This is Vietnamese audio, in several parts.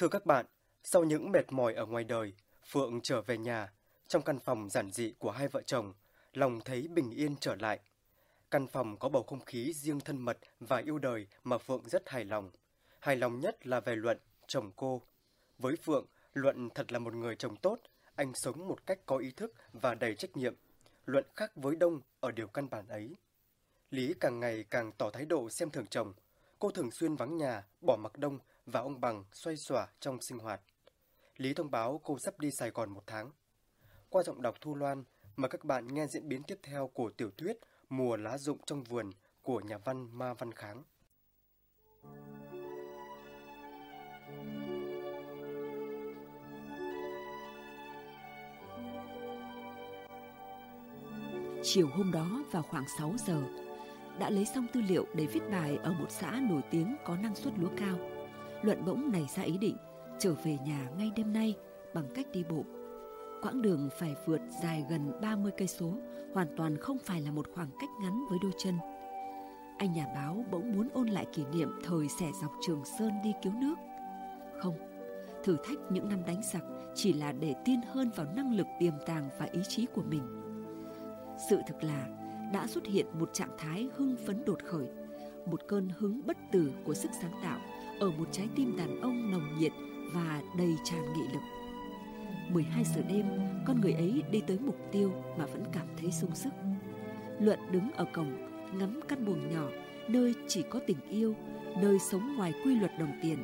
Thưa các bạn, sau những mệt mỏi ở ngoài đời, Phượng trở về nhà, trong căn phòng giản dị của hai vợ chồng, lòng thấy bình yên trở lại. Căn phòng có bầu không khí riêng thân mật và yêu đời mà Phượng rất hài lòng. Hài lòng nhất là về Luận, chồng cô. Với Phượng, Luận thật là một người chồng tốt, anh sống một cách có ý thức và đầy trách nhiệm. Luận khác với Đông ở điều căn bản ấy. Lý càng ngày càng tỏ thái độ xem thường chồng. Cô thường xuyên vắng nhà, bỏ mặc Đông và ông Bằng xoay xòa trong sinh hoạt. Lý thông báo cô sắp đi Sài Gòn một tháng. Qua giọng đọc Thu Loan, mà các bạn nghe diễn biến tiếp theo của tiểu thuyết Mùa lá rụng trong vườn của nhà văn Ma Văn Kháng. Chiều hôm đó vào khoảng 6 giờ, đã lấy xong tư liệu để viết bài ở một xã nổi tiếng có năng suất lúa cao. Luận bỗng nảy ra ý định trở về nhà ngay đêm nay bằng cách đi bộ. Quãng đường phải vượt dài gần 30 cây số, hoàn toàn không phải là một khoảng cách ngắn với đôi chân. Anh nhà báo bỗng muốn ôn lại kỷ niệm thời xẻ dọc Trường Sơn đi cứu nước. Không, thử thách những năm đánh giặc chỉ là để tin hơn vào năng lực tiềm tàng và ý chí của mình. Sự thực là đã xuất hiện một trạng thái hưng phấn đột khởi, một cơn hứng bất tử của sức sáng tạo ở một trái tim đàn ông nồng nhiệt và đầy tràn nghị lực. 12 giờ đêm, con người ấy đi tới mục tiêu mà vẫn cảm thấy sung sức. Luận đứng ở cổng, ngắm căn buồng nhỏ, nơi chỉ có tình yêu, nơi sống ngoài quy luật đồng tiền.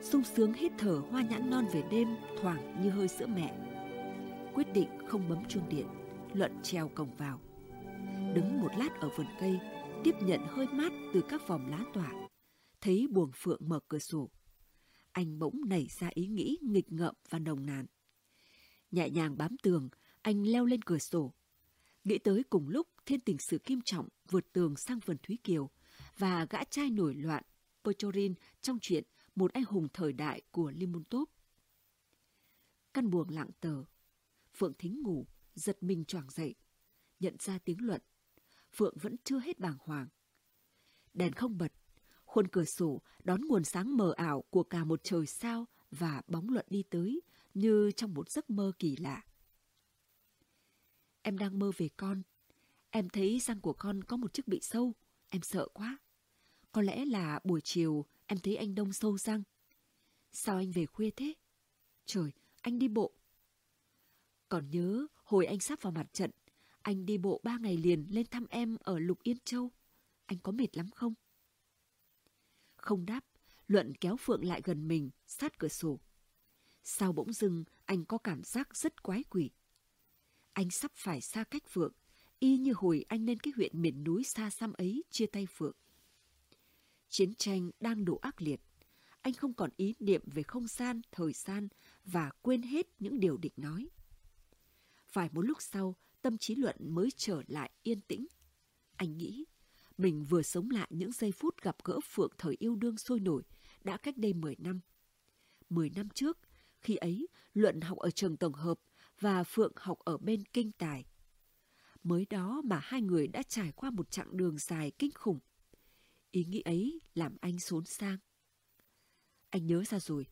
sung sướng hít thở hoa nhãn non về đêm thoảng như hơi sữa mẹ. Quyết định không bấm chuông điện, Luận treo cổng vào. Đứng một lát ở vườn cây, tiếp nhận hơi mát từ các vòng lá tỏa. Thấy buồng phượng mở cửa sổ, anh bỗng nảy ra ý nghĩ nghịch ngợm và nồng nàn. Nhẹ nhàng bám tường, anh leo lên cửa sổ. Nghĩ tới cùng lúc thiên tình sử kim trọng vượt tường sang vườn Thúy Kiều và gã trai nổi loạn Pochorin trong chuyện một anh hùng thời đại của Limontop. Căn buồng lặng tờ. Phượng Thính ngủ, giật mình choàng dậy. Nhận ra tiếng luận. Phượng vẫn chưa hết bàng hoàng. Đèn không bật, Khuôn cửa sổ đón nguồn sáng mờ ảo của cả một trời sao và bóng luận đi tới như trong một giấc mơ kỳ lạ. Em đang mơ về con. Em thấy răng của con có một chiếc bị sâu. Em sợ quá. Có lẽ là buổi chiều em thấy anh đông sâu răng. Sao anh về khuya thế? Trời, anh đi bộ. Còn nhớ hồi anh sắp vào mặt trận, anh đi bộ ba ngày liền lên thăm em ở Lục Yên Châu. Anh có mệt lắm không? Không đáp, Luận kéo Phượng lại gần mình, sát cửa sổ. Sao bỗng dưng anh có cảm giác rất quái quỷ. Anh sắp phải xa cách Phượng, y như hồi anh lên cái huyện miền núi xa xăm ấy chia tay Phượng. Chiến tranh đang đổ ác liệt. Anh không còn ý niệm về không gian, thời gian và quên hết những điều định nói. Phải một lúc sau, tâm trí luận mới trở lại yên tĩnh. Anh nghĩ, mình vừa sống lại những giây phút gặp gỡ Phượng thời yêu đương sôi nổi, đã cách đây 10 năm. 10 năm trước, khi ấy Luận học ở trường tổng hợp và Phượng học ở bên kinh tài. Mới đó mà hai người đã trải qua một chặng đường dài kinh khủng. Ý nghĩ ấy làm anh xốn sang. Anh nhớ ra rồi.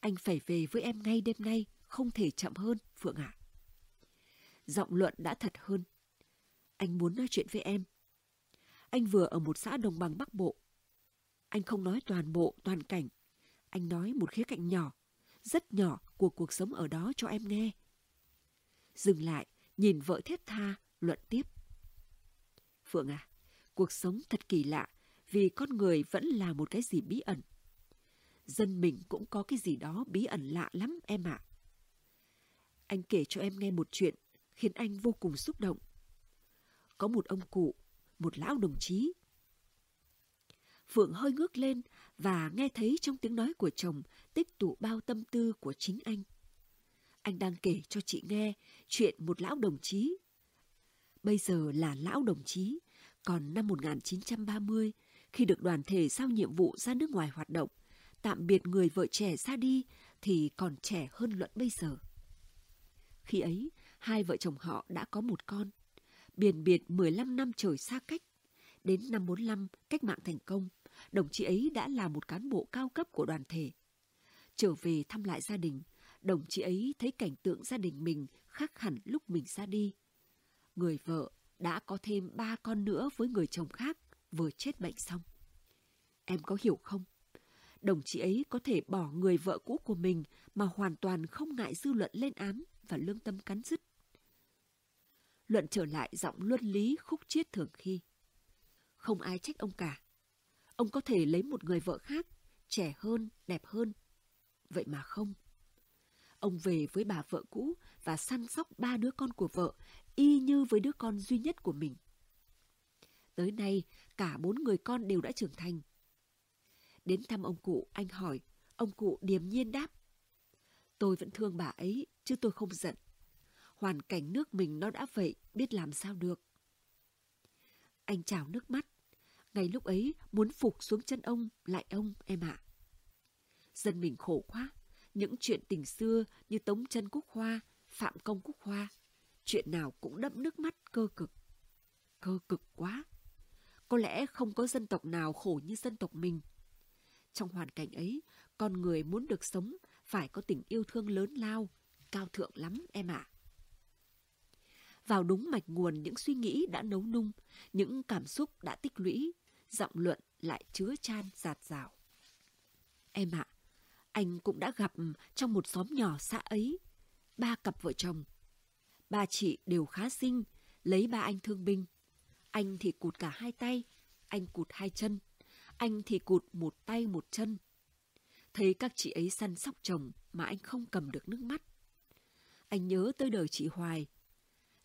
Anh phải về với em ngay đêm nay, không thể chậm hơn, Phượng ạ. Giọng Luận đã thật hơn. Anh muốn nói chuyện với em, anh vừa ở một xã đồng bằng Bắc Bộ. Anh không nói toàn bộ, toàn cảnh. Anh nói một khía cạnh nhỏ, rất nhỏ của cuộc sống ở đó cho em nghe. Dừng lại, nhìn vợ thiết tha, luận tiếp. Phượng à, cuộc sống thật kỳ lạ vì con người vẫn là một cái gì bí ẩn. Dân mình cũng có cái gì đó bí ẩn lạ lắm em ạ. Anh kể cho em nghe một chuyện khiến anh vô cùng xúc động. Có một ông cụ một lão đồng chí. Phượng hơi ngước lên và nghe thấy trong tiếng nói của chồng tích tụ bao tâm tư của chính anh. Anh đang kể cho chị nghe chuyện một lão đồng chí. Bây giờ là lão đồng chí, còn năm 1930, khi được đoàn thể giao nhiệm vụ ra nước ngoài hoạt động, tạm biệt người vợ trẻ ra đi thì còn trẻ hơn luận bây giờ. Khi ấy, hai vợ chồng họ đã có một con biển biệt 15 năm trời xa cách. Đến năm 45, cách mạng thành công, đồng chí ấy đã là một cán bộ cao cấp của đoàn thể. Trở về thăm lại gia đình, đồng chí ấy thấy cảnh tượng gia đình mình khác hẳn lúc mình ra đi. Người vợ đã có thêm ba con nữa với người chồng khác vừa chết bệnh xong. Em có hiểu không? Đồng chí ấy có thể bỏ người vợ cũ của mình mà hoàn toàn không ngại dư luận lên án và lương tâm cắn dứt. Luận trở lại giọng luân lý khúc chiết thường khi. Không ai trách ông cả. Ông có thể lấy một người vợ khác, trẻ hơn, đẹp hơn. Vậy mà không. Ông về với bà vợ cũ và săn sóc ba đứa con của vợ, y như với đứa con duy nhất của mình. Tới nay, cả bốn người con đều đã trưởng thành. Đến thăm ông cụ, anh hỏi, ông cụ điềm nhiên đáp. Tôi vẫn thương bà ấy, chứ tôi không giận. Hoàn cảnh nước mình nó đã vậy, biết làm sao được. Anh trào nước mắt. Ngay lúc ấy, muốn phục xuống chân ông, lại ông, em ạ. Dân mình khổ quá. Những chuyện tình xưa như Tống chân Cúc Hoa, Phạm Công Cúc Hoa, chuyện nào cũng đẫm nước mắt cơ cực. Cơ cực quá. Có lẽ không có dân tộc nào khổ như dân tộc mình. Trong hoàn cảnh ấy, con người muốn được sống phải có tình yêu thương lớn lao, cao thượng lắm em ạ. Vào đúng mạch nguồn những suy nghĩ đã nấu nung, những cảm xúc đã tích lũy, giọng luận lại chứa chan giạt rào. Em ạ, anh cũng đã gặp trong một xóm nhỏ xã ấy, ba cặp vợ chồng. Ba chị đều khá xinh, lấy ba anh thương binh. Anh thì cụt cả hai tay, anh cụt hai chân, anh thì cụt một tay một chân. Thấy các chị ấy săn sóc chồng mà anh không cầm được nước mắt. Anh nhớ tới đời chị Hoài,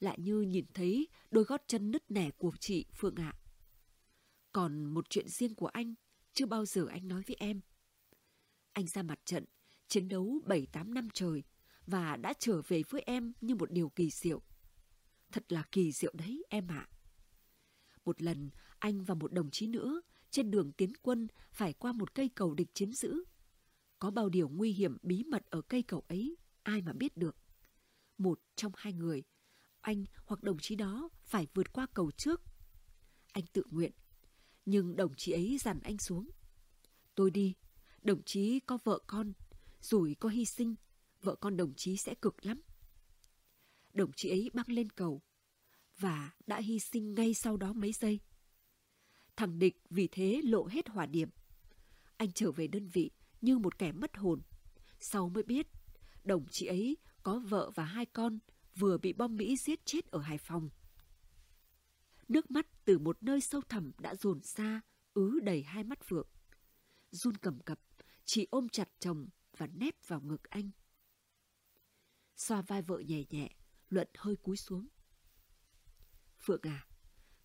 lại như nhìn thấy đôi gót chân nứt nẻ của chị Phương ạ. Còn một chuyện riêng của anh, chưa bao giờ anh nói với em. Anh ra mặt trận, chiến đấu 7-8 năm trời và đã trở về với em như một điều kỳ diệu. Thật là kỳ diệu đấy em ạ. Một lần, anh và một đồng chí nữa trên đường tiến quân phải qua một cây cầu địch chiếm giữ. Có bao điều nguy hiểm bí mật ở cây cầu ấy, ai mà biết được. Một trong hai người, anh hoặc đồng chí đó phải vượt qua cầu trước. Anh tự nguyện, nhưng đồng chí ấy dằn anh xuống. Tôi đi, đồng chí có vợ con, rủi có hy sinh, vợ con đồng chí sẽ cực lắm. Đồng chí ấy băng lên cầu và đã hy sinh ngay sau đó mấy giây. Thằng địch vì thế lộ hết hỏa điểm. Anh trở về đơn vị như một kẻ mất hồn. Sau mới biết, đồng chí ấy có vợ và hai con vừa bị bom Mỹ giết chết ở Hải Phòng. Nước mắt từ một nơi sâu thẳm đã dồn ra, ứ đầy hai mắt Phượng. Run cầm cập, chị ôm chặt chồng và nép vào ngực anh. Xoa vai vợ nhẹ nhẹ, Luận hơi cúi xuống. Phượng à,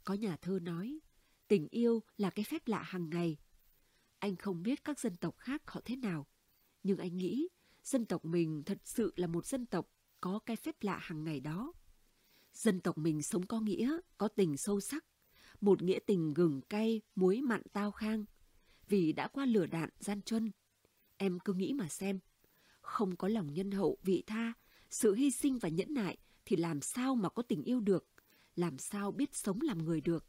có nhà thơ nói, tình yêu là cái phép lạ hàng ngày. Anh không biết các dân tộc khác họ thế nào, nhưng anh nghĩ dân tộc mình thật sự là một dân tộc có cái phép lạ hàng ngày đó. Dân tộc mình sống có nghĩa, có tình sâu sắc, một nghĩa tình gừng cay, muối mặn tao khang, vì đã qua lửa đạn gian truân. Em cứ nghĩ mà xem, không có lòng nhân hậu vị tha, sự hy sinh và nhẫn nại thì làm sao mà có tình yêu được, làm sao biết sống làm người được.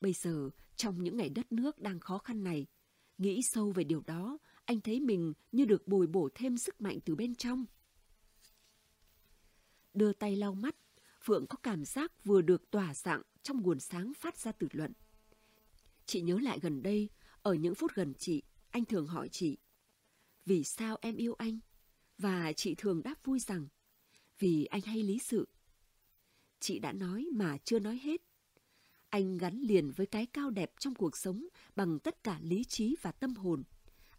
Bây giờ, trong những ngày đất nước đang khó khăn này, nghĩ sâu về điều đó, anh thấy mình như được bồi bổ thêm sức mạnh từ bên trong. Đưa tay lau mắt, Phượng có cảm giác vừa được tỏa dạng trong nguồn sáng phát ra từ luận. Chị nhớ lại gần đây, ở những phút gần chị, anh thường hỏi chị, vì sao em yêu anh? Và chị thường đáp vui rằng, vì anh hay lý sự. Chị đã nói mà chưa nói hết. Anh gắn liền với cái cao đẹp trong cuộc sống bằng tất cả lý trí và tâm hồn.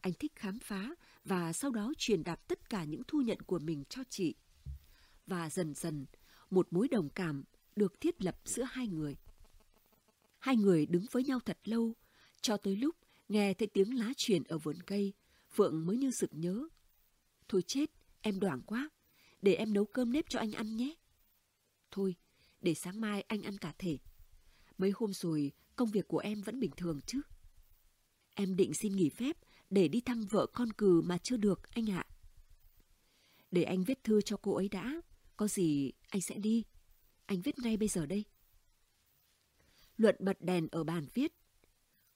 Anh thích khám phá và sau đó truyền đạt tất cả những thu nhận của mình cho chị. Và dần dần, một mối đồng cảm được thiết lập giữa hai người. Hai người đứng với nhau thật lâu, cho tới lúc nghe thấy tiếng lá truyền ở vườn cây, Phượng mới như sực nhớ. Thôi chết, em đoảng quá, để em nấu cơm nếp cho anh ăn nhé. Thôi, để sáng mai anh ăn cả thể. Mấy hôm rồi, công việc của em vẫn bình thường chứ. Em định xin nghỉ phép để đi thăm vợ con cừ mà chưa được, anh ạ. Để anh viết thư cho cô ấy đã, có gì anh sẽ đi. Anh viết ngay bây giờ đây. Luận bật đèn ở bàn viết.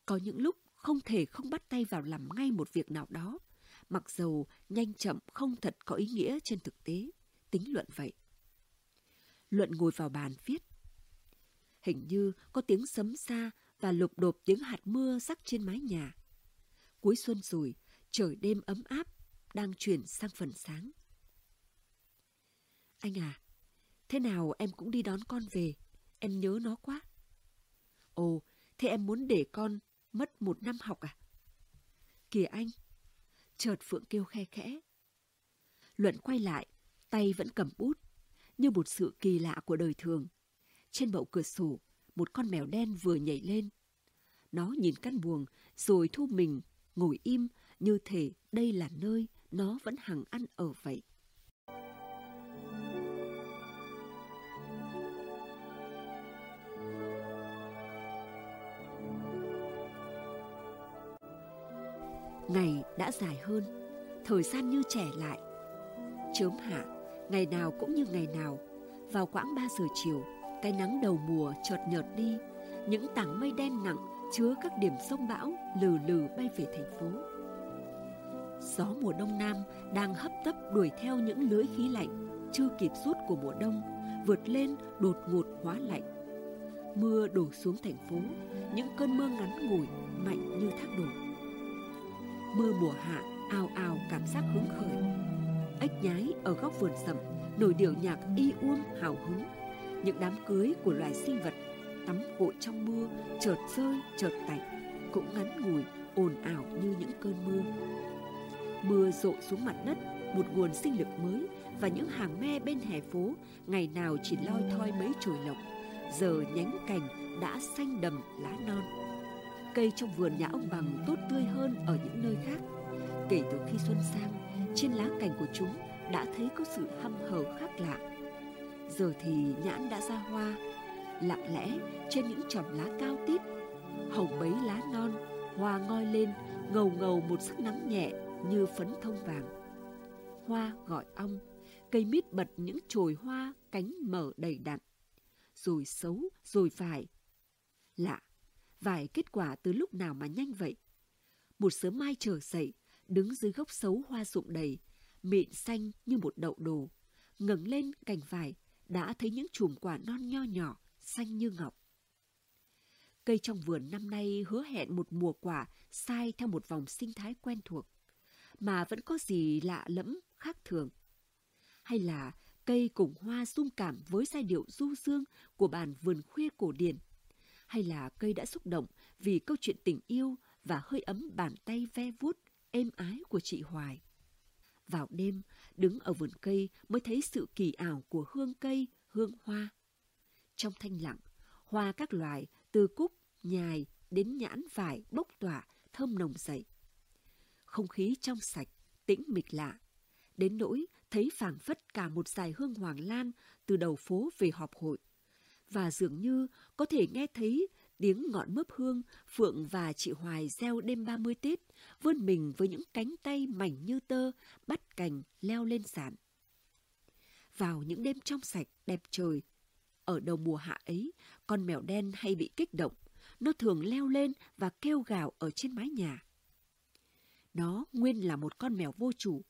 Có những lúc không thể không bắt tay vào làm ngay một việc nào đó, mặc dầu nhanh chậm không thật có ý nghĩa trên thực tế, tính luận vậy. Luận ngồi vào bàn viết. Hình như có tiếng sấm xa và lục đột tiếng hạt mưa rắc trên mái nhà. Cuối xuân rồi, trời đêm ấm áp, đang chuyển sang phần sáng. Anh à, thế nào em cũng đi đón con về, em nhớ nó quá. Ồ, thế em muốn để con mất một năm học à? Kìa anh! Chợt Phượng kêu khe khẽ. Luận quay lại, tay vẫn cầm bút, như một sự kỳ lạ của đời thường. Trên bậu cửa sổ, một con mèo đen vừa nhảy lên. Nó nhìn căn buồng, rồi thu mình, ngồi im, như thể đây là nơi nó vẫn hằng ăn ở vậy. Ngày đã dài hơn, thời gian như trẻ lại. Chớm hạ, ngày nào cũng như ngày nào, vào quãng 3 giờ chiều, cái nắng đầu mùa chợt nhợt đi, những tảng mây đen nặng chứa các điểm sông bão lừ lừ bay về thành phố. Gió mùa đông nam đang hấp tấp đuổi theo những lưới khí lạnh chưa kịp rút của mùa đông, vượt lên đột ngột hóa lạnh. Mưa đổ xuống thành phố, những cơn mưa ngắn ngủi, mạnh như thác đổ mưa mùa hạ ào ào cảm giác hứng khởi. Ếch nhái ở góc vườn rậm, nổi điệu nhạc y uông, hào hứng. Những đám cưới của loài sinh vật tắm gội trong mưa, chợt rơi, chợt tạnh, cũng ngắn ngủi, ồn ào như những cơn mưa. Mưa rộ xuống mặt đất, một nguồn sinh lực mới và những hàng me bên hè phố, ngày nào chỉ loi thoi mấy chồi lộc. Giờ nhánh cành đã xanh đầm, lá non cây trong vườn nhà ông bằng tốt tươi hơn ở những nơi khác. Kể từ khi xuân sang, trên lá cành của chúng đã thấy có sự hăm hở khác lạ. Giờ thì nhãn đã ra hoa, lặng lẽ trên những chòm lá cao tít, hồng bấy lá non, hoa ngoi lên, ngầu ngầu một sắc nắng nhẹ như phấn thông vàng. Hoa gọi ong, cây mít bật những chồi hoa cánh mở đầy đặn. Rồi xấu, rồi phải. Lạ, vài kết quả từ lúc nào mà nhanh vậy. Một sớm mai trở dậy, đứng dưới gốc xấu hoa rụng đầy, mịn xanh như một đậu đồ, ngẩng lên cành vải, đã thấy những chùm quả non nho nhỏ, xanh như ngọc. Cây trong vườn năm nay hứa hẹn một mùa quả sai theo một vòng sinh thái quen thuộc, mà vẫn có gì lạ lẫm, khác thường. Hay là cây cùng hoa dung cảm với giai điệu du dương của bàn vườn khuya cổ điển hay là cây đã xúc động vì câu chuyện tình yêu và hơi ấm bàn tay ve vuốt êm ái của chị Hoài. Vào đêm, đứng ở vườn cây mới thấy sự kỳ ảo của hương cây, hương hoa. Trong thanh lặng, hoa các loài từ cúc, nhài đến nhãn vải bốc tỏa, thơm nồng dậy. Không khí trong sạch, tĩnh mịch lạ. Đến nỗi thấy phảng phất cả một dải hương hoàng lan từ đầu phố về họp hội và dường như có thể nghe thấy tiếng ngọn mướp hương Phượng và chị Hoài gieo đêm 30 Tết, vươn mình với những cánh tay mảnh như tơ, bắt cành leo lên sàn. Vào những đêm trong sạch, đẹp trời, ở đầu mùa hạ ấy, con mèo đen hay bị kích động, nó thường leo lên và kêu gào ở trên mái nhà. Nó nguyên là một con mèo vô chủ,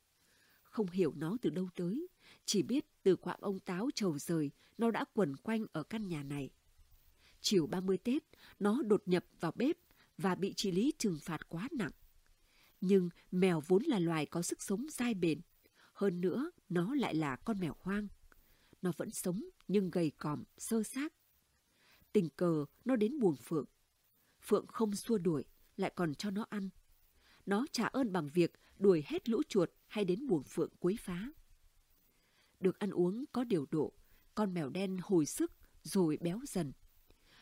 không hiểu nó từ đâu tới, chỉ biết từ quãng ông táo trầu rời, nó đã quẩn quanh ở căn nhà này. Chiều 30 Tết, nó đột nhập vào bếp và bị chị Lý trừng phạt quá nặng. Nhưng mèo vốn là loài có sức sống dai bền. Hơn nữa, nó lại là con mèo hoang. Nó vẫn sống nhưng gầy còm, sơ xác. Tình cờ nó đến buồng Phượng. Phượng không xua đuổi, lại còn cho nó ăn. Nó trả ơn bằng việc đuổi hết lũ chuột hay đến buồng Phượng quấy phá được ăn uống có điều độ, con mèo đen hồi sức rồi béo dần.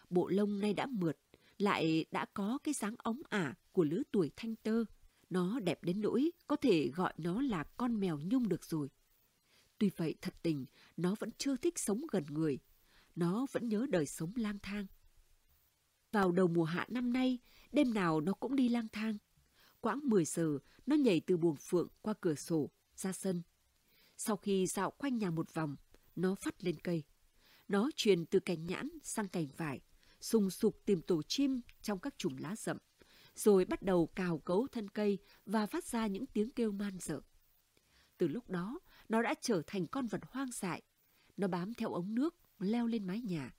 Bộ lông nay đã mượt, lại đã có cái dáng óng ả của lứa tuổi thanh tơ. Nó đẹp đến nỗi có thể gọi nó là con mèo nhung được rồi. Tuy vậy thật tình, nó vẫn chưa thích sống gần người. Nó vẫn nhớ đời sống lang thang. Vào đầu mùa hạ năm nay, đêm nào nó cũng đi lang thang. Quãng 10 giờ, nó nhảy từ buồng phượng qua cửa sổ, ra sân. Sau khi dạo quanh nhà một vòng, nó phát lên cây. Nó truyền từ cành nhãn sang cành vải, sùng sục tìm tổ chim trong các chùm lá rậm, rồi bắt đầu cào cấu thân cây và phát ra những tiếng kêu man dợ. Từ lúc đó, nó đã trở thành con vật hoang dại. Nó bám theo ống nước, leo lên mái nhà.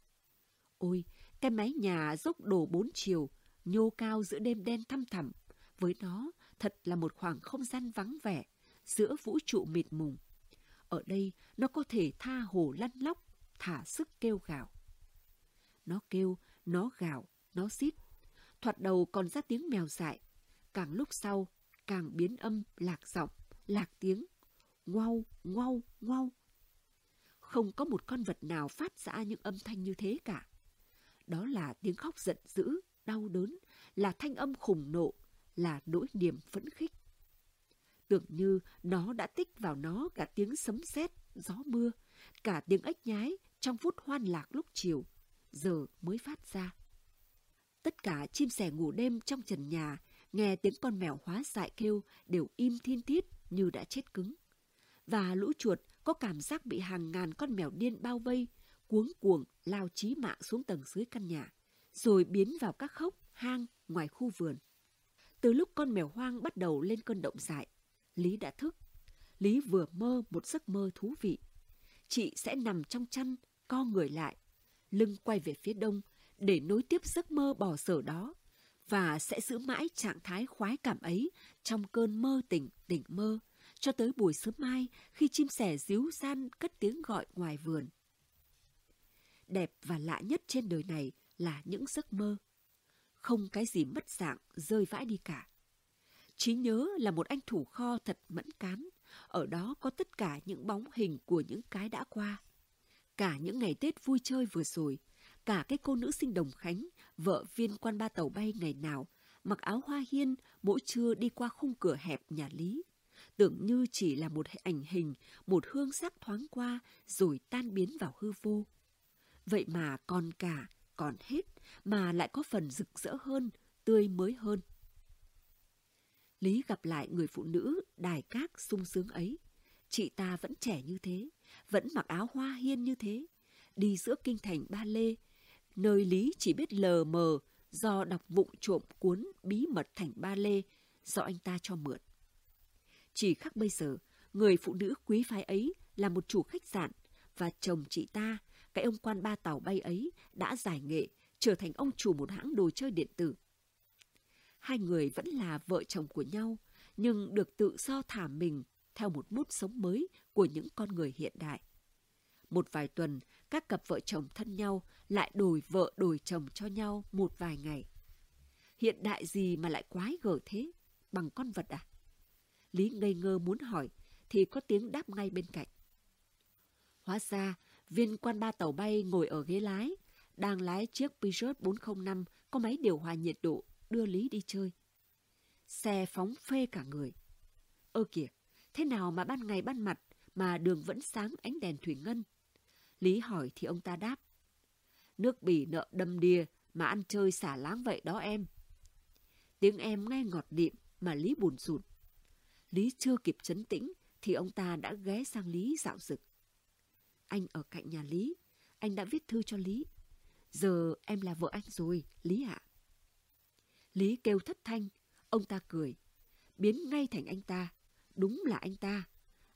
Ôi, cái mái nhà dốc đổ bốn chiều, nhô cao giữa đêm đen thăm thẳm. Với nó, thật là một khoảng không gian vắng vẻ, giữa vũ trụ mịt mùng. Ở đây, nó có thể tha hồ lăn lóc, thả sức kêu gào. Nó kêu, nó gào, nó xít. Thoạt đầu còn ra tiếng mèo dại. Càng lúc sau, càng biến âm, lạc giọng, lạc tiếng. Ngoau, ngoau, ngoau. Không có một con vật nào phát ra những âm thanh như thế cả. Đó là tiếng khóc giận dữ, đau đớn, là thanh âm khủng nộ, là nỗi niềm phẫn khích. Tưởng như nó đã tích vào nó cả tiếng sấm sét, gió mưa, cả tiếng ếch nhái trong phút hoan lạc lúc chiều, giờ mới phát ra. Tất cả chim sẻ ngủ đêm trong trần nhà, nghe tiếng con mèo hóa dại kêu đều im thiên tiết như đã chết cứng. Và lũ chuột có cảm giác bị hàng ngàn con mèo điên bao vây, cuống cuồng lao chí mạng xuống tầng dưới căn nhà, rồi biến vào các khốc, hang ngoài khu vườn. Từ lúc con mèo hoang bắt đầu lên cơn động dại, Lý đã thức. Lý vừa mơ một giấc mơ thú vị. Chị sẽ nằm trong chăn, co người lại, lưng quay về phía đông để nối tiếp giấc mơ bỏ sở đó và sẽ giữ mãi trạng thái khoái cảm ấy trong cơn mơ tỉnh tỉnh mơ cho tới buổi sớm mai khi chim sẻ díu gian cất tiếng gọi ngoài vườn. Đẹp và lạ nhất trên đời này là những giấc mơ. Không cái gì mất dạng rơi vãi đi cả. Trí nhớ là một anh thủ kho thật mẫn cán. Ở đó có tất cả những bóng hình của những cái đã qua. Cả những ngày Tết vui chơi vừa rồi, cả cái cô nữ sinh Đồng Khánh, vợ viên quan ba tàu bay ngày nào, mặc áo hoa hiên mỗi trưa đi qua khung cửa hẹp nhà Lý. Tưởng như chỉ là một ảnh hình, một hương sắc thoáng qua rồi tan biến vào hư vô. Vậy mà còn cả, còn hết, mà lại có phần rực rỡ hơn, tươi mới hơn. Lý gặp lại người phụ nữ đài các sung sướng ấy. Chị ta vẫn trẻ như thế, vẫn mặc áo hoa hiên như thế, đi giữa kinh thành Ba Lê, nơi Lý chỉ biết lờ mờ do đọc vụng trộm cuốn bí mật thành Ba Lê do anh ta cho mượn. Chỉ khác bây giờ, người phụ nữ quý phái ấy là một chủ khách sạn và chồng chị ta, cái ông quan ba tàu bay ấy đã giải nghệ trở thành ông chủ một hãng đồ chơi điện tử. Hai người vẫn là vợ chồng của nhau, nhưng được tự do thả mình theo một mút sống mới của những con người hiện đại. Một vài tuần, các cặp vợ chồng thân nhau lại đổi vợ đổi chồng cho nhau một vài ngày. Hiện đại gì mà lại quái gở thế? Bằng con vật à? Lý ngây ngơ muốn hỏi, thì có tiếng đáp ngay bên cạnh. Hóa ra, viên quan ba tàu bay ngồi ở ghế lái, đang lái chiếc Peugeot 405 có máy điều hòa nhiệt độ đưa Lý đi chơi. Xe phóng phê cả người. Ơ kìa, thế nào mà ban ngày ban mặt mà đường vẫn sáng ánh đèn thủy ngân? Lý hỏi thì ông ta đáp. Nước bỉ nợ đâm đìa mà ăn chơi xả láng vậy đó em. Tiếng em nghe ngọt địm mà Lý buồn rụt. Lý chưa kịp chấn tĩnh thì ông ta đã ghé sang Lý dạo rực. Anh ở cạnh nhà Lý, anh đã viết thư cho Lý. Giờ em là vợ anh rồi, Lý ạ. Lý kêu thất thanh, ông ta cười, biến ngay thành anh ta. Đúng là anh ta.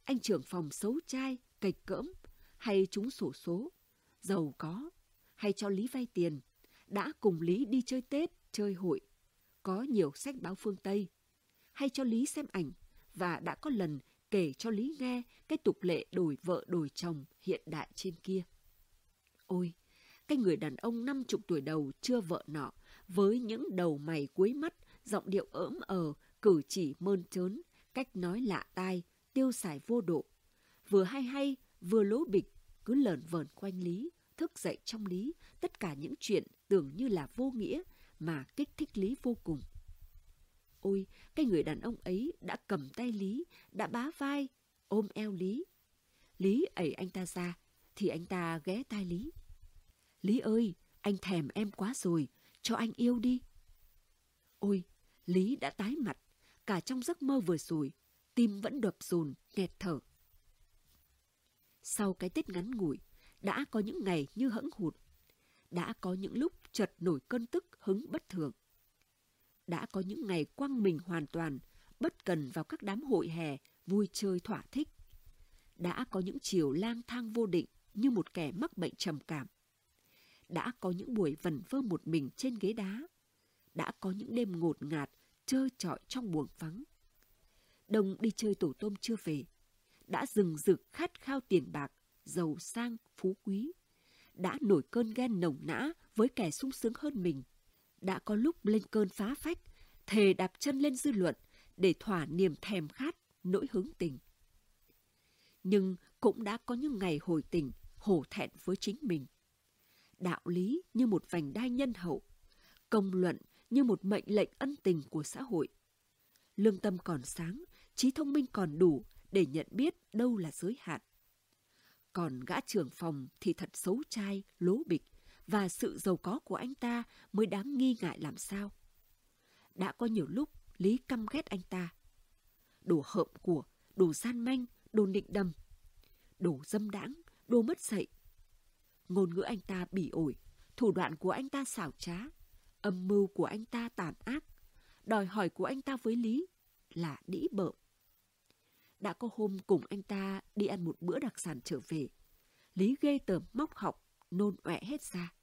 Anh trưởng phòng xấu trai, cạch cỡm, hay trúng sổ số, giàu có, hay cho Lý vay tiền, đã cùng Lý đi chơi Tết, chơi hội, có nhiều sách báo phương Tây, hay cho Lý xem ảnh. Và đã có lần kể cho Lý nghe cái tục lệ đổi vợ đổi chồng hiện đại trên kia. Ôi, cái người đàn ông năm chục tuổi đầu chưa vợ nọ, với những đầu mày cuối mắt, giọng điệu ỡm ờ, cử chỉ mơn trớn, cách nói lạ tai, tiêu xài vô độ. Vừa hay hay, vừa lố bịch, cứ lờn vờn quanh Lý, thức dậy trong Lý, tất cả những chuyện tưởng như là vô nghĩa mà kích thích Lý vô cùng. Ôi, cái người đàn ông ấy đã cầm tay Lý, đã bá vai, ôm eo Lý. Lý ẩy anh ta ra, thì anh ta ghé tai Lý. Lý ơi, anh thèm em quá rồi, cho anh yêu đi. Ôi, Lý đã tái mặt, cả trong giấc mơ vừa rồi, tim vẫn đập dồn, nghẹt thở. Sau cái Tết ngắn ngủi, đã có những ngày như hẫng hụt. Đã có những lúc chợt nổi cơn tức hứng bất thường đã có những ngày quăng mình hoàn toàn, bất cần vào các đám hội hè, vui chơi thỏa thích. Đã có những chiều lang thang vô định như một kẻ mắc bệnh trầm cảm. Đã có những buổi vần vơ một mình trên ghế đá. Đã có những đêm ngột ngạt, trơ trọi trong buồng vắng. Đông đi chơi tổ tôm chưa về. Đã rừng rực khát khao tiền bạc, giàu sang, phú quý. Đã nổi cơn ghen nồng nã với kẻ sung sướng hơn mình. Đã có lúc lên cơn phá phách, thề đạp chân lên dư luận để thỏa niềm thèm khát, nỗi hướng tình. Nhưng cũng đã có những ngày hồi tình, hổ thẹn với chính mình. Đạo lý như một vành đai nhân hậu, công luận như một mệnh lệnh ân tình của xã hội. Lương tâm còn sáng, trí thông minh còn đủ để nhận biết đâu là giới hạn. Còn gã trưởng phòng thì thật xấu trai, lố bịch, và sự giàu có của anh ta mới đáng nghi ngại làm sao. Đã có nhiều lúc Lý căm ghét anh ta. Đồ hợm của, đồ gian manh, đồ nịnh đầm, đồ dâm đãng, đồ mất dạy. Ngôn ngữ anh ta bỉ ổi, thủ đoạn của anh ta xảo trá, âm mưu của anh ta tàn ác, đòi hỏi của anh ta với Lý là đĩ bợ. Đã có hôm cùng anh ta đi ăn một bữa đặc sản trở về, Lý ghê tởm móc học, nôn ọe hết ra.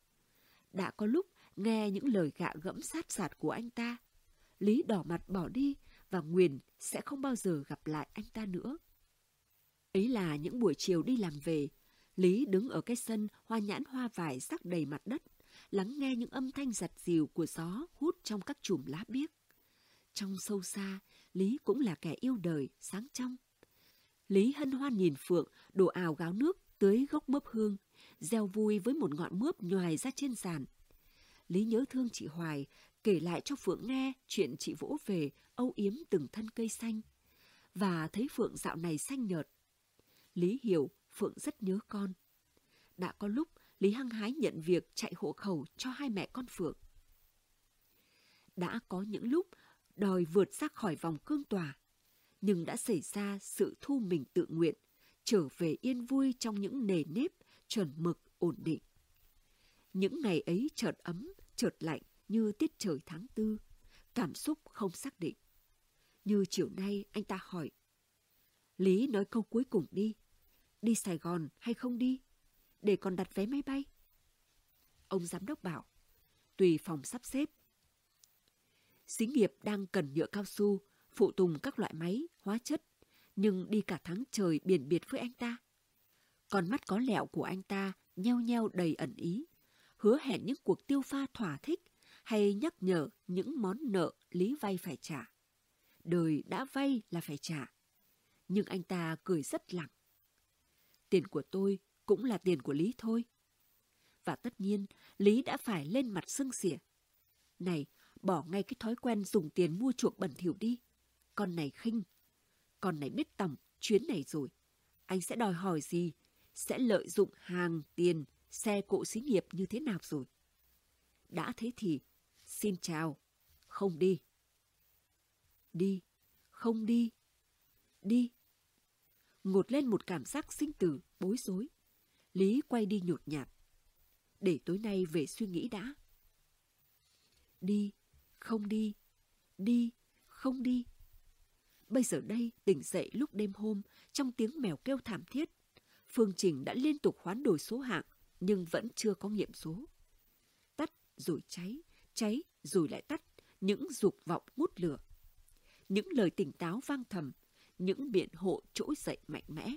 Đã có lúc nghe những lời gạ gẫm sát sạt của anh ta, Lý đỏ mặt bỏ đi và nguyền sẽ không bao giờ gặp lại anh ta nữa. Ấy là những buổi chiều đi làm về, Lý đứng ở cái sân hoa nhãn hoa vải sắc đầy mặt đất, lắng nghe những âm thanh giặt dìu của gió hút trong các chùm lá biếc. Trong sâu xa, Lý cũng là kẻ yêu đời, sáng trong. Lý hân hoan nhìn Phượng đổ ào gáo nước tới gốc mướp hương, gieo vui với một ngọn mướp nhòi ra trên sàn. Lý nhớ thương chị Hoài, kể lại cho Phượng nghe chuyện chị vỗ về âu yếm từng thân cây xanh. Và thấy Phượng dạo này xanh nhợt. Lý hiểu Phượng rất nhớ con. Đã có lúc Lý hăng hái nhận việc chạy hộ khẩu cho hai mẹ con Phượng. Đã có những lúc đòi vượt ra khỏi vòng cương tòa, nhưng đã xảy ra sự thu mình tự nguyện, trở về yên vui trong những nề nếp, chuẩn mực, ổn định. Những ngày ấy chợt ấm, chợt lạnh như tiết trời tháng tư, cảm xúc không xác định. Như chiều nay anh ta hỏi, Lý nói câu cuối cùng đi, đi Sài Gòn hay không đi, để còn đặt vé máy bay. Ông giám đốc bảo, tùy phòng sắp xếp. Xí nghiệp đang cần nhựa cao su, phụ tùng các loại máy, hóa chất, nhưng đi cả tháng trời biển biệt với anh ta. Con mắt có lẹo của anh ta nheo nheo đầy ẩn ý, hứa hẹn những cuộc tiêu pha thỏa thích hay nhắc nhở những món nợ Lý vay phải trả. Đời đã vay là phải trả. Nhưng anh ta cười rất lặng. Tiền của tôi cũng là tiền của Lý thôi. Và tất nhiên, Lý đã phải lên mặt sưng xỉa. Này, bỏ ngay cái thói quen dùng tiền mua chuộc bẩn thỉu đi. Con này khinh. Con này biết tầm chuyến này rồi. Anh sẽ đòi hỏi gì? Sẽ lợi dụng hàng, tiền, xe cộ xí nghiệp như thế nào rồi? Đã thế thì, xin chào, không đi. Đi, không đi, đi. Ngột lên một cảm giác sinh tử, bối rối. Lý quay đi nhột nhạt. Để tối nay về suy nghĩ đã. Đi, không đi, đi, không đi. Bây giờ đây tỉnh dậy lúc đêm hôm trong tiếng mèo kêu thảm thiết. Phương Trình đã liên tục hoán đổi số hạng nhưng vẫn chưa có nghiệm số. Tắt rồi cháy, cháy rồi lại tắt, những dục vọng ngút lửa. Những lời tỉnh táo vang thầm, những biện hộ trỗi dậy mạnh mẽ.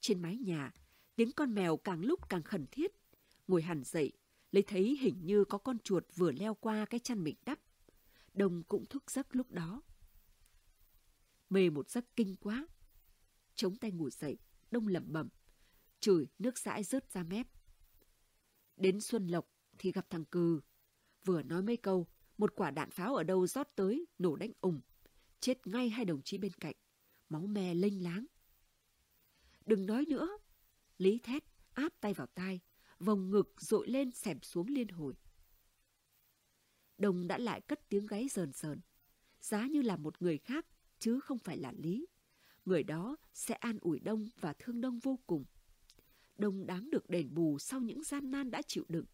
Trên mái nhà, tiếng con mèo càng lúc càng khẩn thiết. Ngồi hẳn dậy, lấy thấy hình như có con chuột vừa leo qua cái chăn mình đắp. Đông cũng thức giấc lúc đó. Mê một giấc kinh quá. Chống tay ngủ dậy, Đông lẩm bẩm, chửi nước dãi rớt ra mép. Đến Xuân Lộc thì gặp thằng Cừ. Vừa nói mấy câu, một quả đạn pháo ở đâu rót tới, nổ đánh ủng. Chết ngay hai đồng chí bên cạnh, máu me lênh láng. Đừng nói nữa. Lý thét, áp tay vào tai, vòng ngực dội lên xẻm xuống liên hồi. Đồng đã lại cất tiếng gáy rờn rờn, giá như là một người khác, chứ không phải là Lý. Người đó sẽ an ủi Đông và thương Đông vô cùng. Đông đáng được đền bù sau những gian nan đã chịu đựng.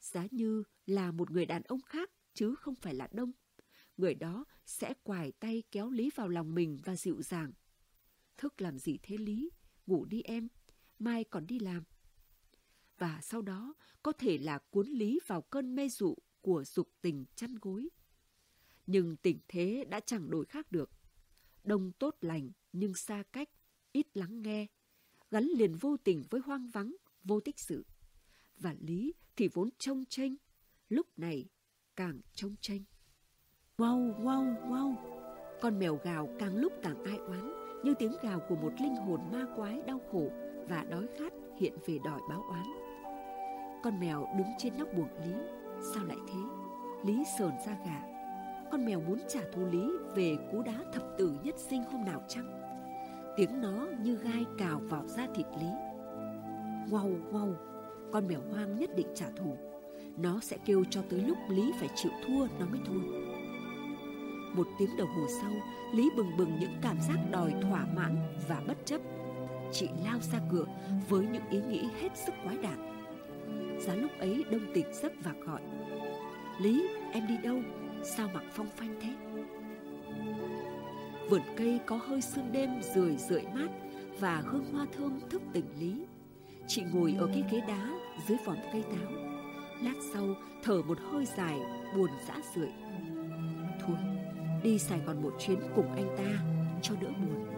Giá như là một người đàn ông khác, chứ không phải là Đông. Người đó sẽ quài tay kéo Lý vào lòng mình và dịu dàng. Thức làm gì thế Lý? Ngủ đi em, mai còn đi làm. Và sau đó có thể là cuốn Lý vào cơn mê dụ của dục tình chăn gối. Nhưng tình thế đã chẳng đổi khác được. Đông tốt lành nhưng xa cách, ít lắng nghe, gắn liền vô tình với hoang vắng, vô tích sự. Và Lý thì vốn trông tranh, lúc này càng trông tranh. Wow, wow, wow. Con mèo gào càng lúc càng ai oán, như tiếng gào của một linh hồn ma quái đau khổ và đói khát hiện về đòi báo oán. Con mèo đứng trên nóc buồng Lý, sao lại thế? Lý sờn ra gà. Con mèo muốn trả thù Lý về cú đá thập tử nhất sinh hôm nào chăng? Tiếng nó như gai cào vào da thịt Lý. Wow, wow, con mèo hoang nhất định trả thù. Nó sẽ kêu cho tới lúc Lý phải chịu thua nó mới thôi. Một tiếng đồng hồ sau, Lý bừng bừng những cảm giác đòi thỏa mãn và bất chấp. Chị lao ra cửa với những ý nghĩ hết sức quái đản. Giá lúc ấy đông tỉnh giấc và gọi. Lý, em đi đâu? Sao mặc phong phanh thế? Vườn cây có hơi sương đêm rười rượi mát và hương hoa thơm thức tỉnh Lý. Chị ngồi ở cái ghế đá dưới vòm cây táo. Lát sau thở một hơi dài buồn rã rượi. Thôi, đi Sài Gòn một chuyến cùng anh ta cho đỡ buồn.